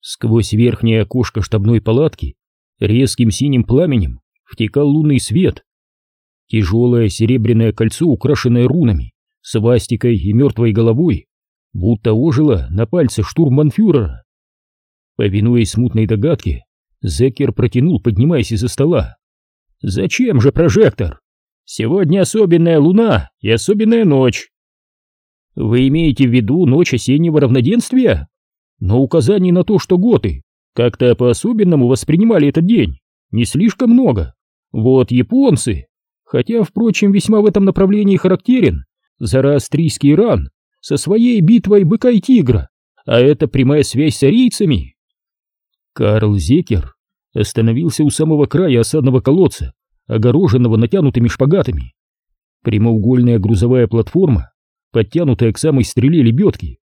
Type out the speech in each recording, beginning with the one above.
Сквозь верхнее окошко штабной палатки резким синим пламенем втекал лунный свет. Тяжелое серебряное кольцо, украшенное рунами, свастикой и мертвой головой, будто ожило на пальце штурмбанфюрера. Повинуясь смутной догадке, Зеккер протянул, поднимаясь из-за стола. «Зачем же прожектор? Сегодня особенная луна и особенная ночь». «Вы имеете в виду ночь осеннего равноденствия?» Но указаний на то, что готы как-то по-особенному воспринимали этот день, не слишком много. Вот японцы, хотя, впрочем, весьма в этом направлении характерен зороастрийский Иран со своей битвой быка и тигра, а это прямая связь с арийцами. Карл Зекер остановился у самого края осадного колодца, огороженного натянутыми шпагатами. Прямоугольная грузовая платформа, подтянутая к самой стреле лебедки,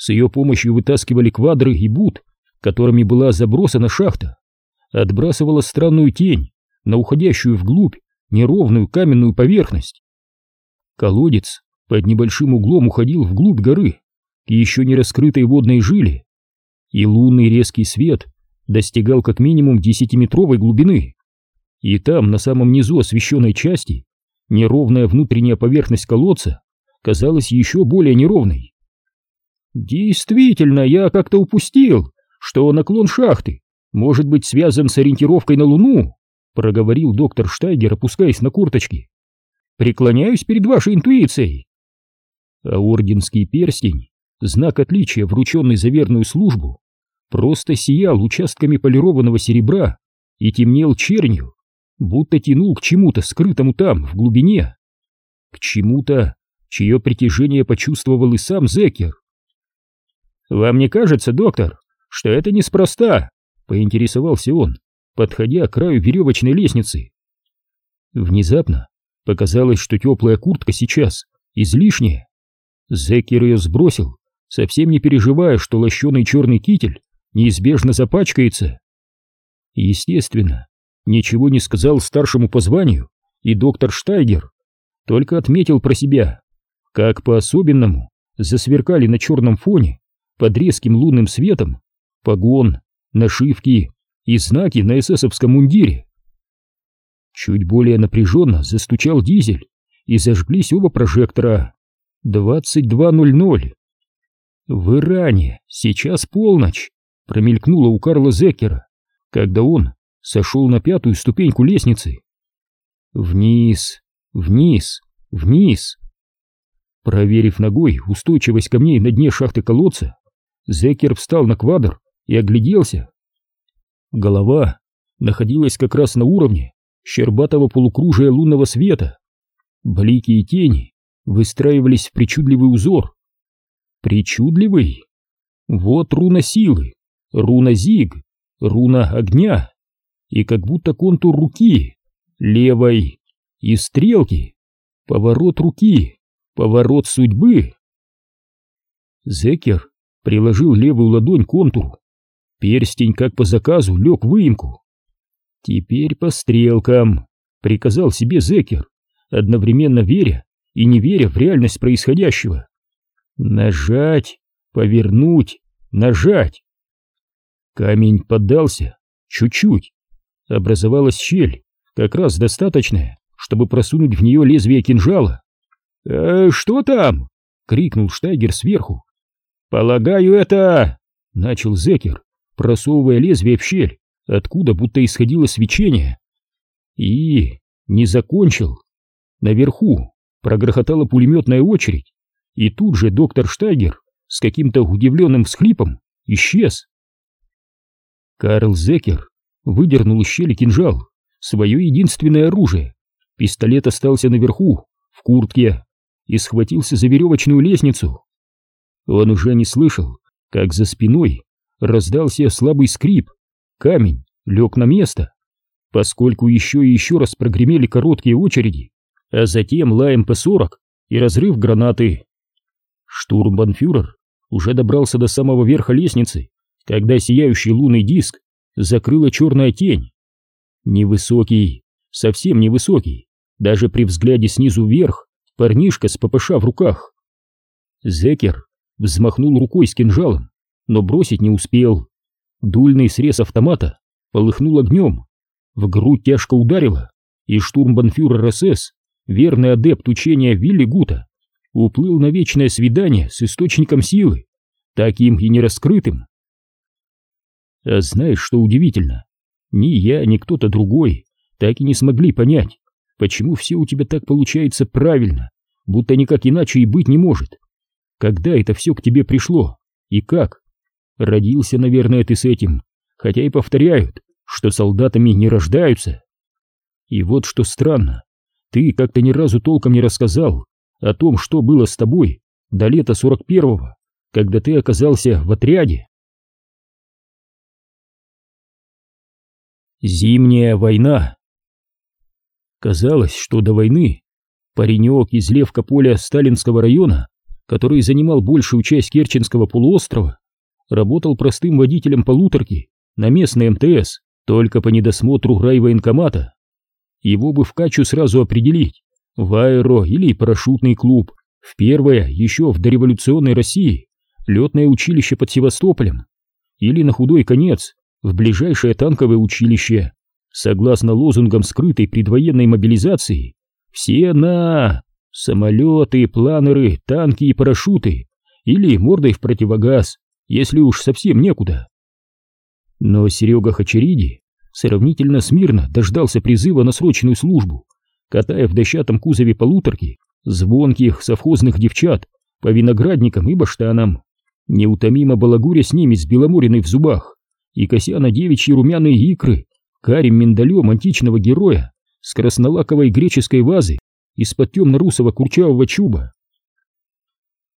с ее помощью вытаскивали квадры и бут, которыми была забросана шахта. Отбрасывала странную тень на уходящую вглубь неровную каменную поверхность. Колодец под небольшим углом уходил вглубь горы к еще не раскрытой водной жиле, и лунный резкий свет достигал как минимум десятиметровой глубины. И там, на самом низу освещенной части, неровная внутренняя поверхность колодца казалась еще более неровной. Действительно, я как-то упустил, что наклон шахты может быть связан с ориентировкой на Луну, проговорил доктор Штайгер, опускаясь на курточки. Преклоняюсь перед вашей интуицией. А орденский перстень, знак отличия, врученный за верную службу, просто сиял участками полированного серебра и темнел чернью, будто тянул к чему-то скрытому там, в глубине. К чему-то, чье притяжение почувствовал и сам Зекер. «Вам не кажется, доктор, что это неспроста?» — поинтересовался он, подходя к краю веревочной лестницы. Внезапно показалось, что теплая куртка сейчас излишняя. Зекер ее сбросил, совсем не переживая, что лощеный черный китель неизбежно запачкается. Естественно, ничего не сказал старшему по званию и доктор Штайгер, только отметил про себя, как по-особенному засверкали на черном фоне под резким лунным светом погон, нашивки и знаки на эсэсовском мундире. Чуть более напряженно застучал дизель, и зажглись оба прожектора. 22.00. В Иране сейчас полночь, промелькнула у Карла Зеккера, когда он сошел на пятую ступеньку лестницы. Вниз, вниз, вниз. Проверив ногой устойчивость камней на дне шахты колодца, Зекер встал на квадр и огляделся. Голова находилась как раз на уровне щербатого полукружия лунного света. Блики и тени выстраивались в причудливый узор. Причудливый? Вот руна силы, руна зиг, руна огня. И как будто контур руки, левой, и стрелки, поворот руки, поворот судьбы. Зекер приложил левую ладонь к контуру. Перстень, как по заказу, лег в выемку. «Теперь по стрелкам», — приказал себе Зекер, одновременно веря и не веря в реальность происходящего. «Нажать, повернуть, нажать». Камень поддался, чуть-чуть. Образовалась щель, как раз достаточная, чтобы просунуть в нее лезвие кинжала. «Э, «Что там?» — крикнул Штайгер сверху, «Полагаю, это...» — начал Зекер, просовывая лезвие в щель, откуда будто исходило свечение. И... не закончил. Наверху прогрохотала пулеметная очередь, и тут же доктор Штайгер с каким-то удивленным всхлипом исчез. Карл Зекер выдернул из щели кинжал, свое единственное оружие. Пистолет остался наверху, в куртке, и схватился за веревочную лестницу. Он уже не слышал, как за спиной раздался слабый скрип, камень лег на место, поскольку еще и еще раз прогремели короткие очереди, а затем ла МП-40 и разрыв гранаты. Штурмбанфюрер уже добрался до самого верха лестницы, когда сияющий лунный диск закрыла черная тень. Невысокий, совсем невысокий, даже при взгляде снизу вверх, парнишка с ППШ в руках. Зекер взмахнул рукой с кинжалом, но бросить не успел. Дульный срез автомата полыхнул огнем, в грудь тяжко ударило, и штурмбанфюрер СС, верный адепт учения Вилли Гута, уплыл на вечное свидание с источником силы, таким и нераскрытым. А знаешь, что удивительно? Ни я, ни кто-то другой так и не смогли понять, почему все у тебя так получается правильно, будто никак иначе и быть не может. Когда это все к тебе пришло? И как? Родился, наверное, ты с этим, хотя и повторяют, что солдатами не рождаются. И вот что странно, ты как-то ни разу толком не рассказал о том, что было с тобой до лета сорок первого, когда ты оказался в отряде. Зимняя война Казалось, что до войны паренек из Левка-поля Сталинского района, который занимал большую часть Керченского полуострова, работал простым водителем полуторки на местной МТС только по недосмотру райвоенкомата. Его бы в Качу сразу определить, в аэро или парашютный клуб, в первое, еще в дореволюционной России, летное училище под Севастополем, или на худой конец, в ближайшее танковое училище, согласно лозунгам скрытой предвоенной мобилизации, все на самолеты, планеры, танки и парашюты, или мордой в противогаз, если уж совсем некуда. Но Серега Хачериди сравнительно смирно дождался призыва на срочную службу, катая в дощатом кузове полуторки звонких совхозных девчат по виноградникам и баштанам, неутомимо балагуря с ними с беломориной в зубах и кося на девичьи румяные икры карим миндалем античного героя с краснолаковой греческой вазы из-под темно-русого курчавого чуба.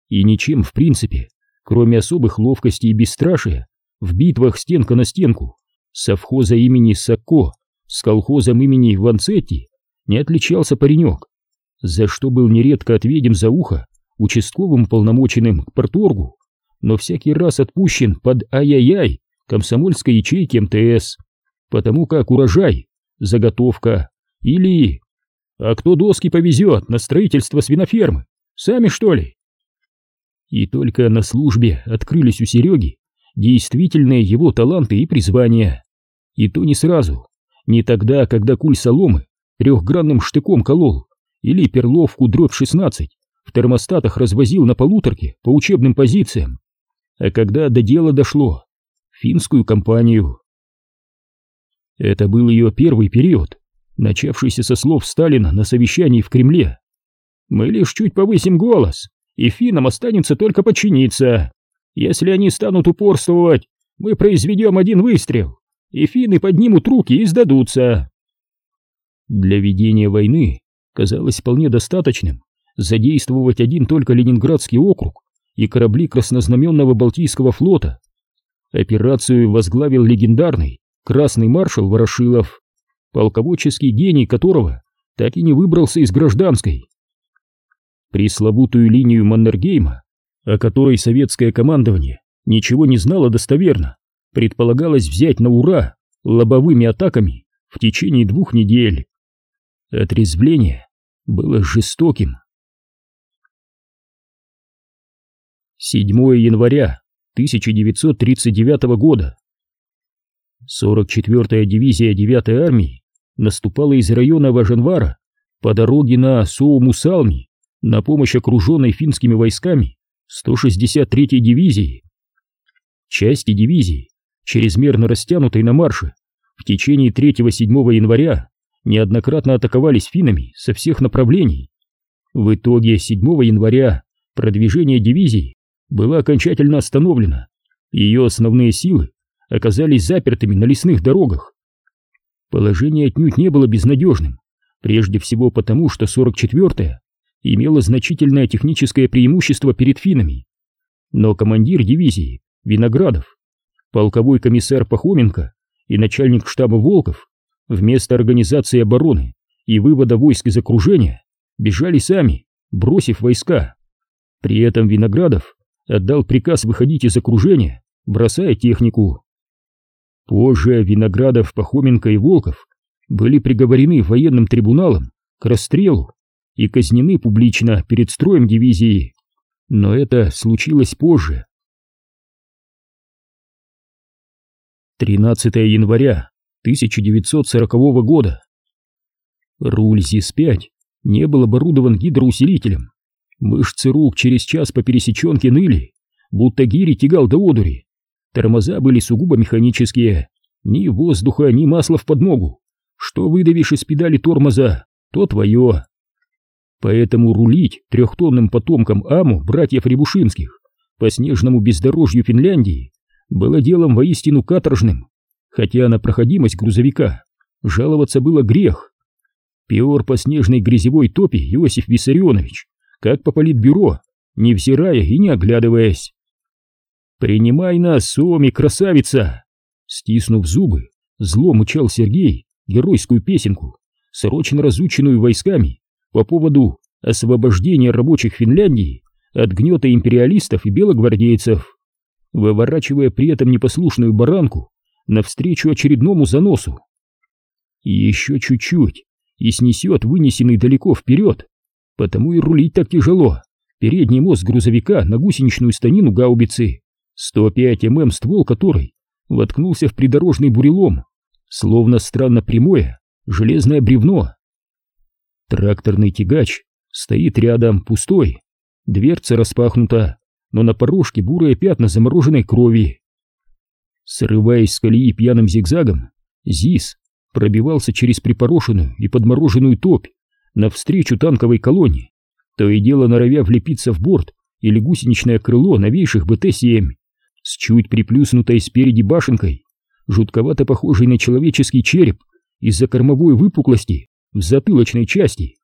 И ничем, в принципе, кроме особых ловкости и бесстрашия, в битвах стенка на стенку, совхоза имени Сакко с колхозом имени Ванцетти не отличался паренек, за что был нередко отведен за ухо участковым полномоченным к порторгу, но всякий раз отпущен под ай-яй-яй комсомольской ячейки МТС потому как урожай, заготовка или... А кто доски повезет на строительство свинофермы? Сами что ли? И только на службе открылись у Сереги действительные его таланты и призвания. И то не сразу, не тогда, когда куль соломы трехгранным штыком колол или перловку дробь 16 в термостатах развозил на полуторке по учебным позициям, а когда до дела дошло, финскую компанию это был ее первый период, начавшийся со слов Сталина на совещании в Кремле. «Мы лишь чуть повысим голос, и финнам останется только подчиниться. Если они станут упорствовать, мы произведем один выстрел, и финны поднимут руки и сдадутся». Для ведения войны казалось вполне достаточным задействовать один только Ленинградский округ и корабли краснознаменного Балтийского флота. Операцию возглавил легендарный красный маршал Ворошилов, полководческий гений которого так и не выбрался из гражданской. Пресловутую линию Маннергейма, о которой советское командование ничего не знало достоверно, предполагалось взять на ура лобовыми атаками в течение двух недель. Отрезвление было жестоким. 7 января 1939 года 44-я дивизия 9-й армии наступала из района Важенвара по дороге на Соумусалми на помощь окруженной финскими войсками 163-й дивизии. Части дивизии, чрезмерно растянутой на марше, в течение 3-7 января неоднократно атаковались финнами со всех направлений. В итоге 7 января продвижение дивизии было окончательно остановлено, ее основные силы оказались запертыми на лесных дорогах. Положение отнюдь не было безнадежным, прежде всего потому, что 44-я имела значительное техническое преимущество перед финнами. Но командир дивизии, Виноградов, полковой комиссар Пахоменко и начальник штаба Волков вместо организации обороны и вывода войск из окружения бежали сами, бросив войска. При этом Виноградов отдал приказ выходить из окружения, бросая технику. Позже Виноградов, Пахоменко и Волков были приговорены военным трибуналом к расстрелу и казнены публично перед строем дивизии. Но это случилось позже. 13 января 1940 года. Руль ЗИС-5 не был оборудован гидроусилителем. Мышцы рук через час по пересеченке ныли, будто гири тягал до одури. Тормоза были сугубо механические, ни воздуха, ни масла в подмогу. Что выдавишь из педали тормоза, то твое. Поэтому рулить трехтонным потомком Аму братьев Рябушинских по снежному бездорожью Финляндии было делом воистину каторжным, хотя на проходимость грузовика жаловаться было грех. Пиор по снежной грязевой топе Иосиф Виссарионович, как по политбюро, невзирая и не оглядываясь. «Принимай нас, Соми, красавица!» Стиснув зубы, зло мучал Сергей геройскую песенку, срочно разученную войсками по поводу освобождения рабочих Финляндии от гнета империалистов и белогвардейцев выворачивая при этом непослушную баранку навстречу очередному заносу. еще чуть-чуть, и снесет вынесенный далеко вперед, потому и рулить так тяжело. Передний мост грузовика на гусеничную станину гаубицы, 105 мм ствол которой воткнулся в придорожный бурелом, словно странно прямое железное бревно. Тракторный тягач стоит рядом, пустой, дверца распахнута, но на порожке бурые пятна замороженной крови. Срываясь с колеи пьяным зигзагом, ЗИС пробивался через припорошенную и подмороженную топь навстречу танковой колонне, то и дело норовя влепиться в борт или гусеничное крыло новейших БТ-7 с чуть приплюснутой спереди башенкой, жутковато похожей на человеческий череп из-за кормовой выпуклости в затылочной части.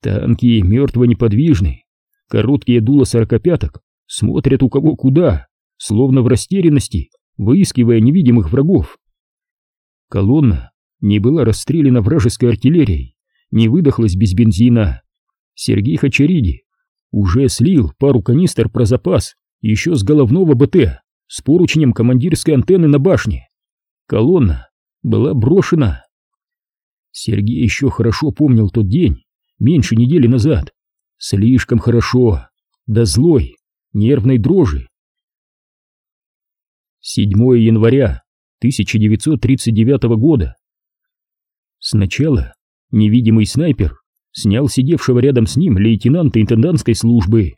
Танки мертво неподвижны, Короткие дула сорокопяток смотрят у кого куда, словно в растерянности, выискивая невидимых врагов. Колонна не была расстреляна вражеской артиллерией, не выдохлась без бензина. Сергей Хачариди уже слил пару канистр про запас еще с головного БТ с поручнем командирской антенны на башне. Колонна была брошена. Сергей еще хорошо помнил тот день, меньше недели назад, Слишком хорошо, до злой, нервной дрожи. 7 января 1939 года. Сначала невидимый снайпер снял сидевшего рядом с ним лейтенанта интендантской службы.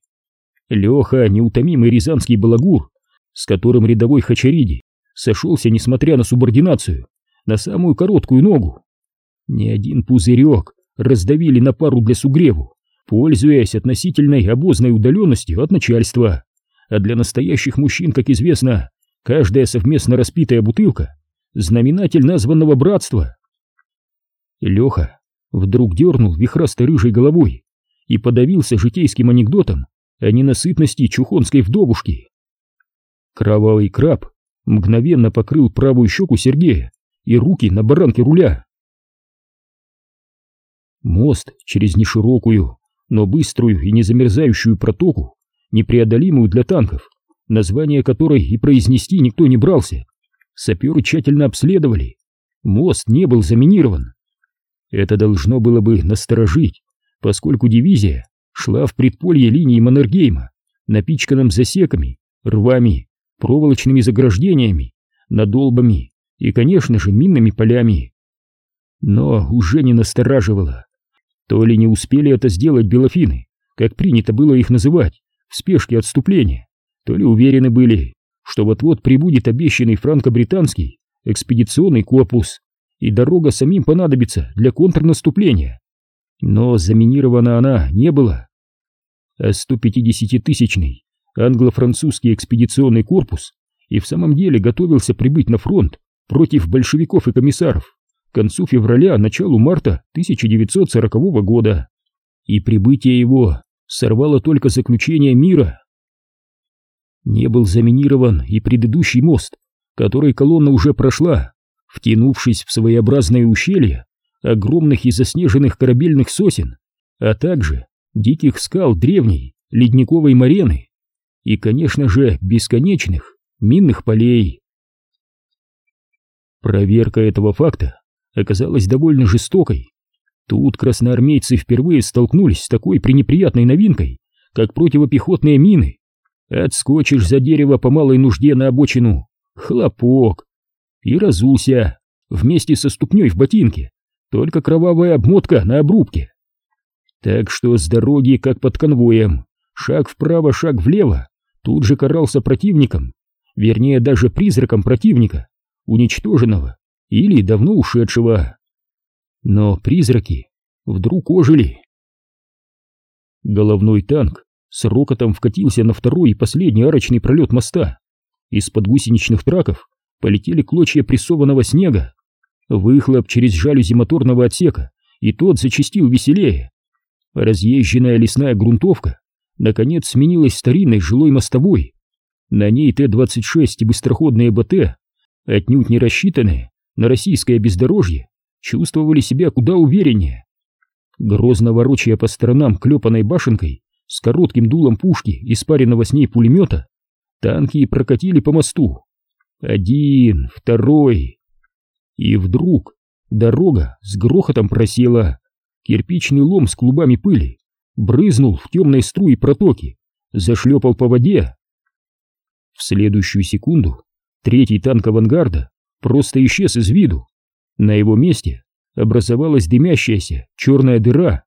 Леха, неутомимый рязанский балагур, с которым рядовой Хачариди сошелся, несмотря на субординацию, на самую короткую ногу. Ни один пузырек раздавили на пару для сугреву, пользуясь относительной обозной удаленностью от начальства. А для настоящих мужчин, как известно, каждая совместно распитая бутылка — знаменатель названного братства. Леха вдруг дернул вихрастой рыжей головой и подавился житейским анекдотом о ненасытности чухонской вдовушки. Кровавый краб мгновенно покрыл правую щеку Сергея и руки на баранке руля. Мост через неширокую, но быструю и незамерзающую протоку, непреодолимую для танков, название которой и произнести никто не брался. Саперы тщательно обследовали. Мост не был заминирован. Это должно было бы насторожить, поскольку дивизия шла в предполье линии Маннергейма, напичканном засеками, рвами, проволочными заграждениями, надолбами и, конечно же, минными полями. Но уже не настораживало. То ли не успели это сделать белофины, как принято было их называть, в спешке отступления, то ли уверены были, что вот-вот прибудет обещанный франко-британский экспедиционный корпус, и дорога самим понадобится для контрнаступления. Но заминирована она не была. А 150-тысячный англо-французский экспедиционный корпус и в самом деле готовился прибыть на фронт против большевиков и комиссаров к концу февраля, началу марта 1940 года, и прибытие его сорвало только заключение мира. Не был заминирован и предыдущий мост, который колонна уже прошла, втянувшись в своеобразное ущелье огромных и заснеженных корабельных сосен, а также диких скал древней ледниковой марены и, конечно же, бесконечных минных полей. Проверка этого факта оказалась довольно жестокой. Тут красноармейцы впервые столкнулись с такой пренеприятной новинкой, как противопехотные мины. Отскочишь за дерево по малой нужде на обочину. Хлопок. и разулся вместе со ступней в ботинке, только кровавая обмотка на обрубке. Так что с дороги, как под конвоем, шаг вправо, шаг влево, тут же карался противником, вернее даже призраком противника, уничтоженного или давно ушедшего. Но призраки вдруг ожили. Головной танк с рокотом вкатился на второй и последний арочный пролет моста. Из-под гусеничных траков полетели клочья прессованного снега. Выхлоп через жалюзи моторного отсека, и тот зачастил веселее. Разъезженная лесная грунтовка наконец сменилась старинной жилой мостовой. На ней Т-26 и быстроходные БТ, отнюдь не рассчитанные на российское бездорожье, чувствовали себя куда увереннее. Грозно ворочая по сторонам клепанной башенкой с коротким дулом пушки и спаренного с ней пулемета, танки прокатили по мосту. Один, второй. И вдруг дорога с грохотом просела. Кирпичный лом с клубами пыли брызнул в темной струи протоки, зашлепал по воде. В следующую секунду третий танк авангарда просто исчез из виду. На его месте образовалась дымящаяся черная дыра.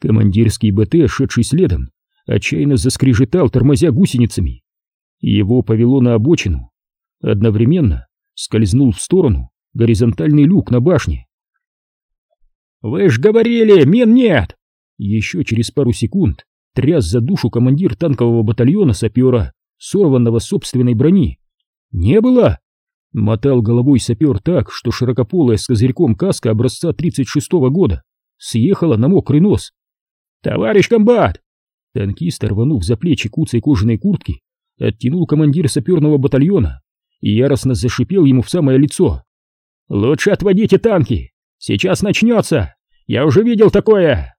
Командирский БТ, шедший следом, отчаянно заскрежетал, тормозя гусеницами. Его повело на обочину. Одновременно скользнул в сторону горизонтальный люк на башне. «Вы ж говорили, мин нет!» Еще через пару секунд тряс за душу командир танкового батальона сапера, сорванного собственной брони. «Не было!» Мотал головой сапер так, что широкополая с козырьком каска образца 36-го года съехала на мокрый нос. «Товарищ комбат!» Танкист, рванув за плечи куцей кожаной куртки, оттянул командир саперного батальона и яростно зашипел ему в самое лицо. «Лучше отводите танки! Сейчас начнется! Я уже видел такое!»